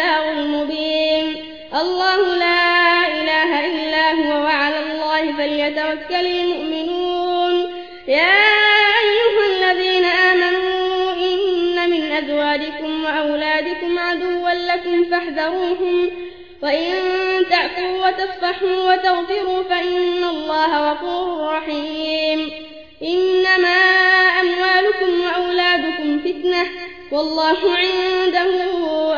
البلاغ المبين. الله لا إله إلا هو وعلى الله فليتوكل المؤمنون. يا أيها الذين آمنوا إن من أزواجكم وأولادكم عدوا لكم فاحذروهم. وإن تعفوا وتصفحوا وتغفروا فإن الله غفور رحيم. إنما أموالكم وأولادكم فتنة. والله عنده